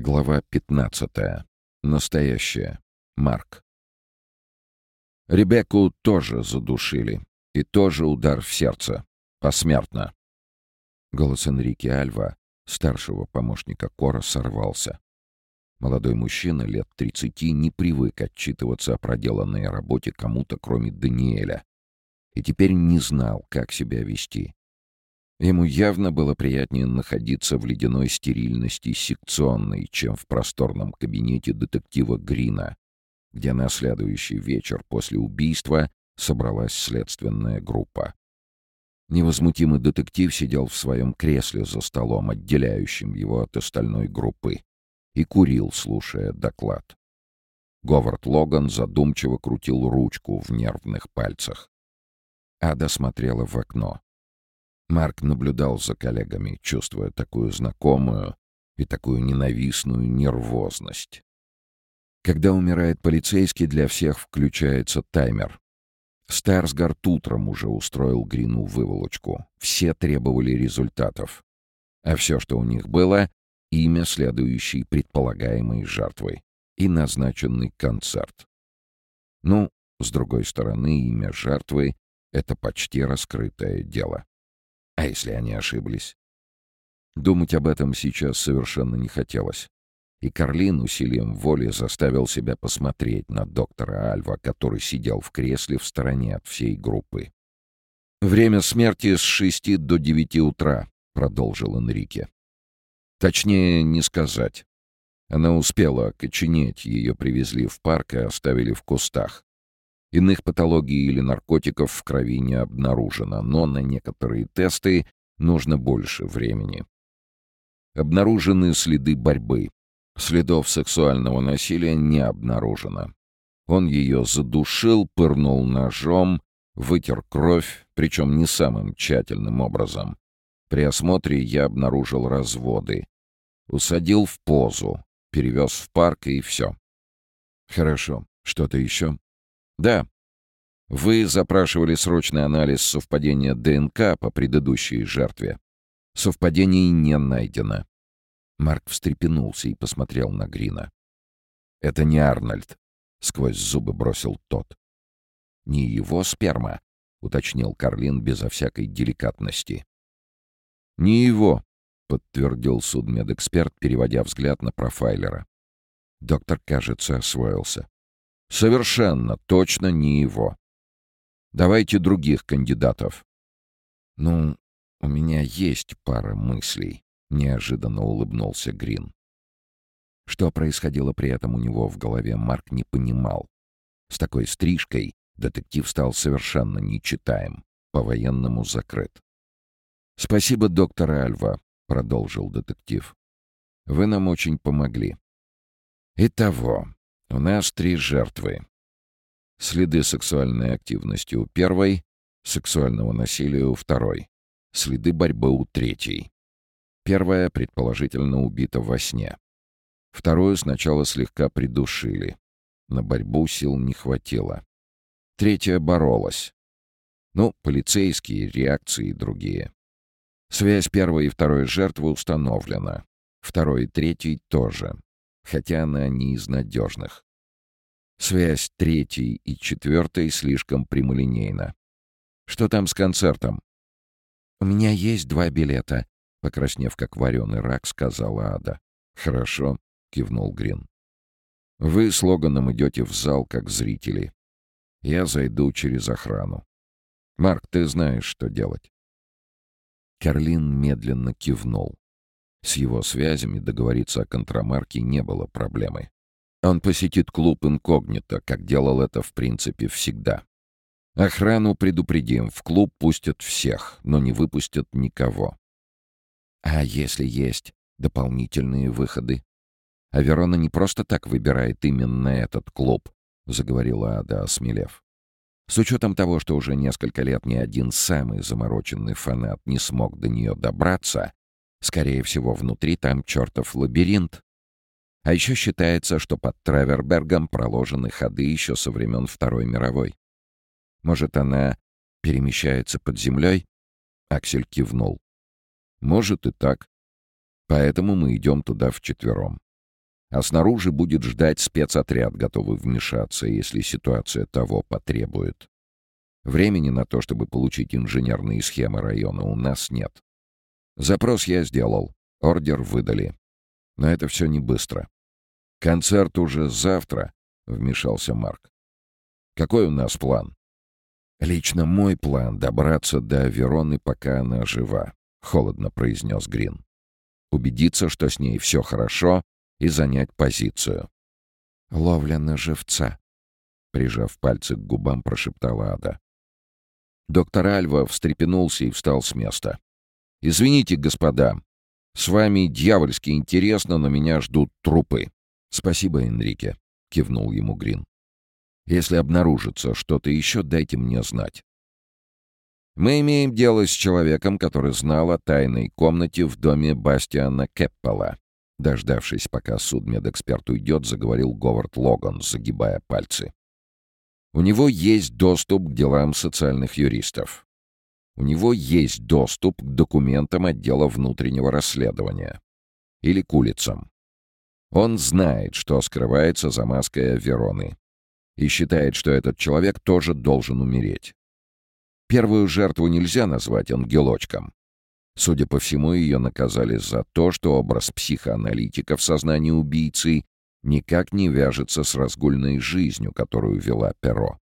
Глава 15. Настоящая. Марк. Ребекку тоже задушили. И тоже удар в сердце. Посмертно. Голос Энрике Альва, старшего помощника Кора, сорвался. Молодой мужчина лет 30 не привык отчитываться о проделанной работе кому-то, кроме Даниэля. И теперь не знал, как себя вести. Ему явно было приятнее находиться в ледяной стерильности секционной, чем в просторном кабинете детектива Грина, где на следующий вечер после убийства собралась следственная группа. Невозмутимый детектив сидел в своем кресле за столом, отделяющим его от остальной группы, и курил, слушая доклад. Говард Логан задумчиво крутил ручку в нервных пальцах. Ада смотрела в окно. Марк наблюдал за коллегами, чувствуя такую знакомую и такую ненавистную нервозность. Когда умирает полицейский, для всех включается таймер. Старсгард утром уже устроил Грину выволочку. Все требовали результатов. А все, что у них было — имя следующей предполагаемой жертвы и назначенный концерт. Ну, с другой стороны, имя жертвы — это почти раскрытое дело. А если они ошиблись? Думать об этом сейчас совершенно не хотелось. И Карлин усилием воли заставил себя посмотреть на доктора Альва, который сидел в кресле в стороне от всей группы. «Время смерти с шести до девяти утра», — продолжил Энрике. «Точнее, не сказать. Она успела окоченеть, ее привезли в парк и оставили в кустах. Иных патологий или наркотиков в крови не обнаружено, но на некоторые тесты нужно больше времени. Обнаружены следы борьбы. Следов сексуального насилия не обнаружено. Он ее задушил, пырнул ножом, вытер кровь, причем не самым тщательным образом. При осмотре я обнаружил разводы. Усадил в позу, перевез в парк и все. Хорошо. Что-то еще? Да. Вы запрашивали срочный анализ совпадения ДНК по предыдущей жертве. Совпадений не найдено. Марк встрепенулся и посмотрел на Грина. «Это не Арнольд», — сквозь зубы бросил тот. «Не его сперма», — уточнил Карлин безо всякой деликатности. «Не его», — подтвердил судмедэксперт, переводя взгляд на профайлера. Доктор, кажется, освоился. Совершенно точно не его. Давайте других кандидатов. Ну, у меня есть пара мыслей, неожиданно улыбнулся Грин. Что происходило при этом у него в голове, Марк не понимал. С такой стрижкой детектив стал совершенно нечитаем, по-военному закрыт. «Спасибо, доктор Альва», — продолжил детектив. «Вы нам очень помогли. Итого, у нас три жертвы. Следы сексуальной активности у первой, сексуального насилия у второй, следы борьбы у третьей. Первая, предположительно, убита во сне. Вторую сначала слегка придушили. На борьбу сил не хватило. Третья боролась. Ну, полицейские, реакции и другие. Связь первой и второй жертвы установлена. Второй и третий тоже хотя она не из надежных. Связь третьей и четвертой слишком прямолинейна. Что там с концертом? «У меня есть два билета», — покраснев как вареный рак, сказала Ада. «Хорошо», — кивнул Грин. «Вы с Логаном идете в зал как зрители. Я зайду через охрану. Марк, ты знаешь, что делать». Карлин медленно кивнул. С его связями договориться о контрамарке не было проблемой. Он посетит клуб инкогнито, как делал это в принципе всегда. Охрану предупредим, в клуб пустят всех, но не выпустят никого. А если есть дополнительные выходы? А Верона не просто так выбирает именно этот клуб, заговорила Ада, осмелев. С учетом того, что уже несколько лет ни один самый замороченный фанат не смог до нее добраться, Скорее всего, внутри там чертов лабиринт. А еще считается, что под Травербергом проложены ходы еще со времен Второй мировой. Может, она перемещается под землей? Аксель кивнул. Может и так. Поэтому мы идем туда вчетвером. а снаружи будет ждать спецотряд, готовый вмешаться, если ситуация того потребует. Времени на то, чтобы получить инженерные схемы района, у нас нет. Запрос я сделал, ордер выдали. Но это все не быстро. Концерт уже завтра, — вмешался Марк. Какой у нас план? Лично мой план — добраться до Вероны, пока она жива, — холодно произнес Грин. Убедиться, что с ней все хорошо, и занять позицию. «Ловля на живца», — прижав пальцы к губам, прошептала Ада. Доктор Альва встрепенулся и встал с места. «Извините, господа, с вами дьявольски интересно, но меня ждут трупы». «Спасибо, Энрике», — кивнул ему Грин. «Если обнаружится что-то еще, дайте мне знать». Мы имеем дело с человеком, который знал о тайной комнате в доме Бастиана Кеппела. Дождавшись, пока судмедэксперт уйдет, заговорил Говард Логан, загибая пальцы. У него есть доступ к делам социальных юристов. У него есть доступ к документам отдела внутреннего расследования. Или к улицам. Он знает, что скрывается за маской Вероны. И считает, что этот человек тоже должен умереть. Первую жертву нельзя назвать ангелочком. Судя по всему, ее наказали за то, что образ психоаналитика в сознании убийцы никак не вяжется с разгульной жизнью, которую вела Перо.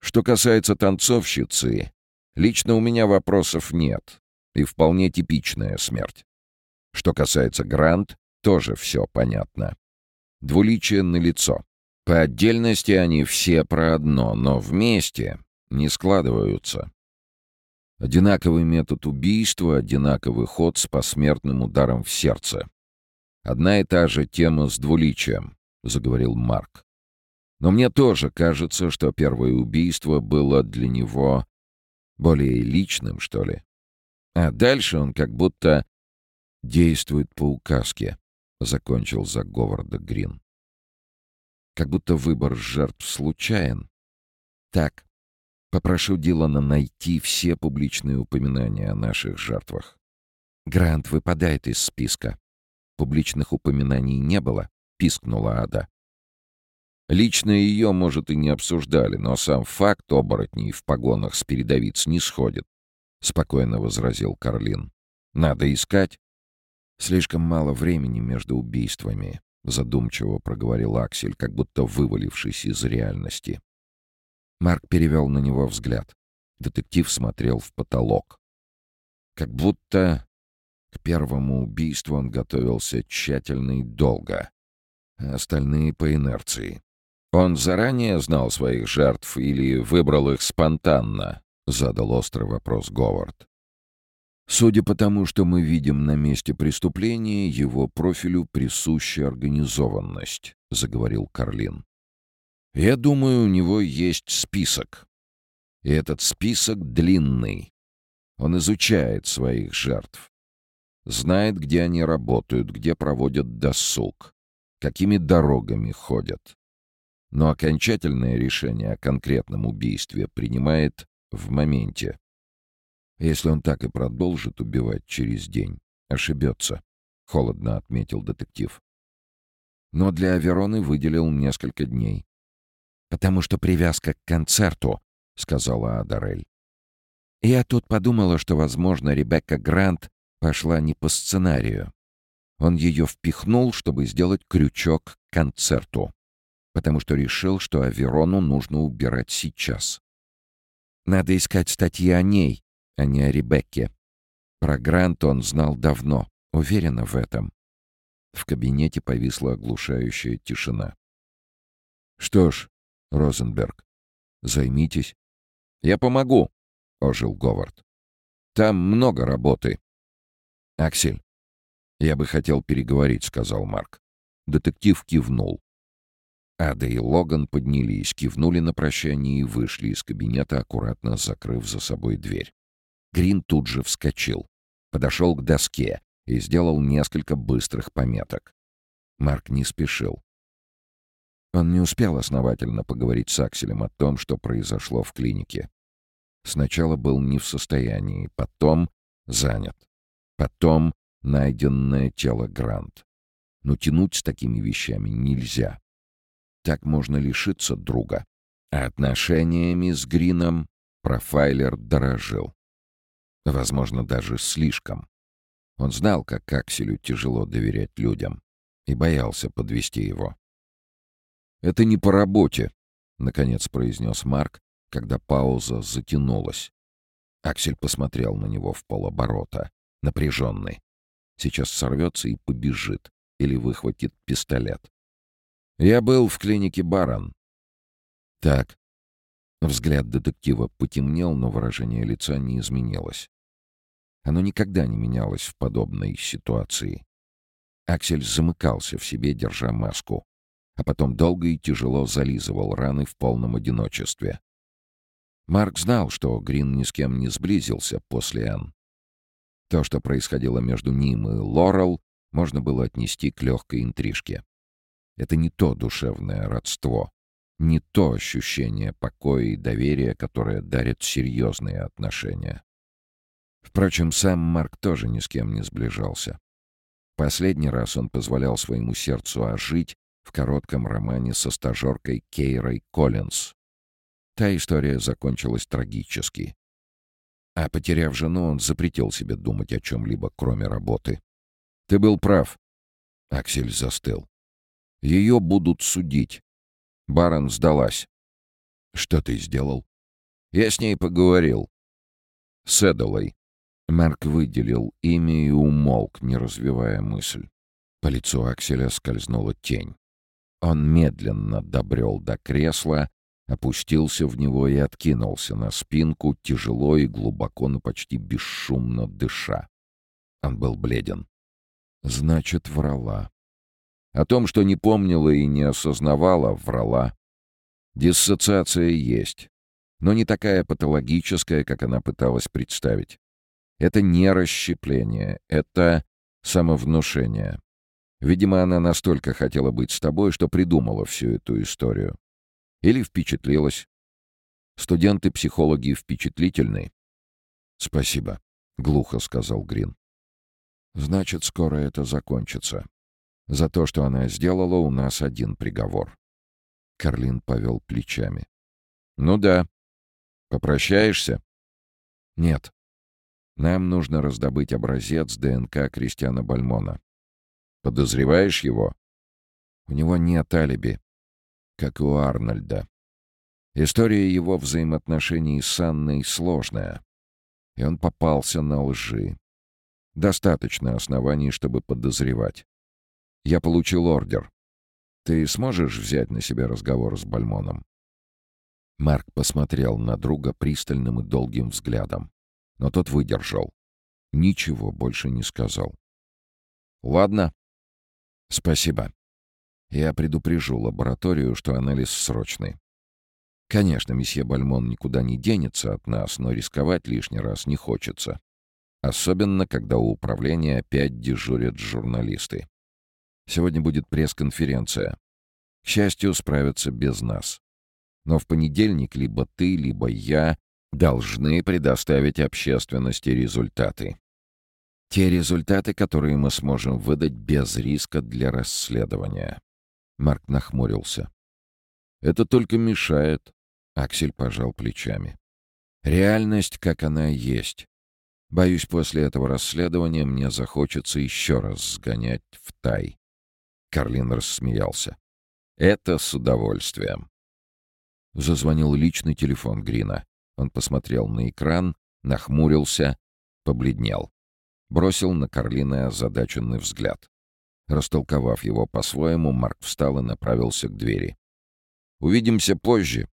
Что касается танцовщицы, лично у меня вопросов нет, и вполне типичная смерть. Что касается Грант, тоже все понятно. Двуличие налицо. По отдельности они все про одно, но вместе не складываются. Одинаковый метод убийства, одинаковый ход с посмертным ударом в сердце. Одна и та же тема с двуличием, — заговорил Марк. Но мне тоже кажется, что первое убийство было для него более личным, что ли. А дальше он как будто действует по указке, — закончил за Говарда Грин. Как будто выбор жертв случайен. Так, Попрошу Дилана найти все публичные упоминания о наших жертвах. Грант выпадает из списка. Публичных упоминаний не было, пискнула Ада. Лично ее, может, и не обсуждали, но сам факт оборотней в погонах с передовиц не сходит, — спокойно возразил Карлин. Надо искать. Слишком мало времени между убийствами, — задумчиво проговорил Аксель, как будто вывалившись из реальности. Марк перевел на него взгляд. Детектив смотрел в потолок. Как будто к первому убийству он готовился тщательно и долго, а остальные по инерции. Он заранее знал своих жертв или выбрал их спонтанно, задал острый вопрос Говард. Судя по тому, что мы видим на месте преступления, его профилю присуща организованность, заговорил Карлин. Я думаю, у него есть список. И этот список длинный. Он изучает своих жертв. Знает, где они работают, где проводят досуг, какими дорогами ходят. Но окончательное решение о конкретном убийстве принимает в моменте. Если он так и продолжит убивать через день, ошибется, — холодно отметил детектив. Но для Авероны выделил несколько дней потому что привязка к концерту», — сказала Адарель. Я тут подумала, что, возможно, Ребекка Грант пошла не по сценарию. Он ее впихнул, чтобы сделать крючок к концерту, потому что решил, что Аверону нужно убирать сейчас. Надо искать статьи о ней, а не о Ребекке. Про Грант он знал давно, уверена в этом. В кабинете повисла оглушающая тишина. «Что ж, Розенберг. «Займитесь». «Я помогу», — ожил Говард. «Там много работы». «Аксель, я бы хотел переговорить», — сказал Марк. Детектив кивнул. Ада и Логан поднялись, кивнули на прощание и вышли из кабинета, аккуратно закрыв за собой дверь. Грин тут же вскочил, подошел к доске и сделал несколько быстрых пометок. Марк не спешил. Он не успел основательно поговорить с Акселем о том, что произошло в клинике. Сначала был не в состоянии, потом занят. Потом найденное тело Грант. Но тянуть с такими вещами нельзя. Так можно лишиться друга. А отношениями с Грином профайлер дорожил. Возможно, даже слишком. Он знал, как Акселю тяжело доверять людям, и боялся подвести его. «Это не по работе», — наконец произнес Марк, когда пауза затянулась. Аксель посмотрел на него в полоборота, напряженный. Сейчас сорвется и побежит, или выхватит пистолет. «Я был в клинике Барон». «Так». Взгляд детектива потемнел, но выражение лица не изменилось. Оно никогда не менялось в подобной ситуации. Аксель замыкался в себе, держа маску, а потом долго и тяжело зализывал раны в полном одиночестве. Марк знал, что Грин ни с кем не сблизился после Энн. То, что происходило между ним и Лорел, можно было отнести к легкой интрижке. Это не то душевное родство, не то ощущение покоя и доверия, которое дарит серьезные отношения. Впрочем, сам Марк тоже ни с кем не сближался. Последний раз он позволял своему сердцу ожить в коротком романе со стажеркой Кейрой Коллинз. Та история закончилась трагически. А потеряв жену, он запретил себе думать о чем-либо, кроме работы. «Ты был прав», — Аксель застыл. «Ее будут судить. Барон сдалась». «Что ты сделал?» «Я с ней поговорил. С Эдолой. Марк выделил имя и умолк, не развивая мысль. По лицу Акселя скользнула тень. Он медленно добрел до кресла, опустился в него и откинулся на спинку, тяжело и глубоко, но почти бесшумно дыша. Он был бледен. Значит, врала. О том, что не помнила и не осознавала, врала. Диссоциация есть, но не такая патологическая, как она пыталась представить. Это не расщепление, это самовнушение. Видимо, она настолько хотела быть с тобой, что придумала всю эту историю. Или впечатлилась. Студенты-психологи впечатлительны. «Спасибо», — глухо сказал Грин. «Значит, скоро это закончится. За то, что она сделала, у нас один приговор». Карлин повел плечами. «Ну да. Попрощаешься?» «Нет. Нам нужно раздобыть образец ДНК Кристиана Бальмона. Подозреваешь его? У него нет алиби, как у Арнольда. История его взаимоотношений с Анной сложная, и он попался на лжи. Достаточно оснований, чтобы подозревать. Я получил ордер. Ты сможешь взять на себя разговор с Бальмоном?» Марк посмотрел на друга пристальным и долгим взглядом но тот выдержал. Ничего больше не сказал. «Ладно. Спасибо. Я предупрежу лабораторию, что анализ срочный. Конечно, месье Бальмон никуда не денется от нас, но рисковать лишний раз не хочется. Особенно, когда у управления опять дежурят журналисты. Сегодня будет пресс-конференция. К счастью, справятся без нас. Но в понедельник либо ты, либо я должны предоставить общественности результаты. Те результаты, которые мы сможем выдать без риска для расследования. Марк нахмурился. Это только мешает. Аксель пожал плечами. Реальность, как она есть. Боюсь, после этого расследования мне захочется еще раз сгонять в тай. Карлин рассмеялся. Это с удовольствием. Зазвонил личный телефон Грина. Он посмотрел на экран, нахмурился, побледнел. Бросил на Карлина озадаченный взгляд. Растолковав его по-своему, Марк встал и направился к двери. «Увидимся позже»,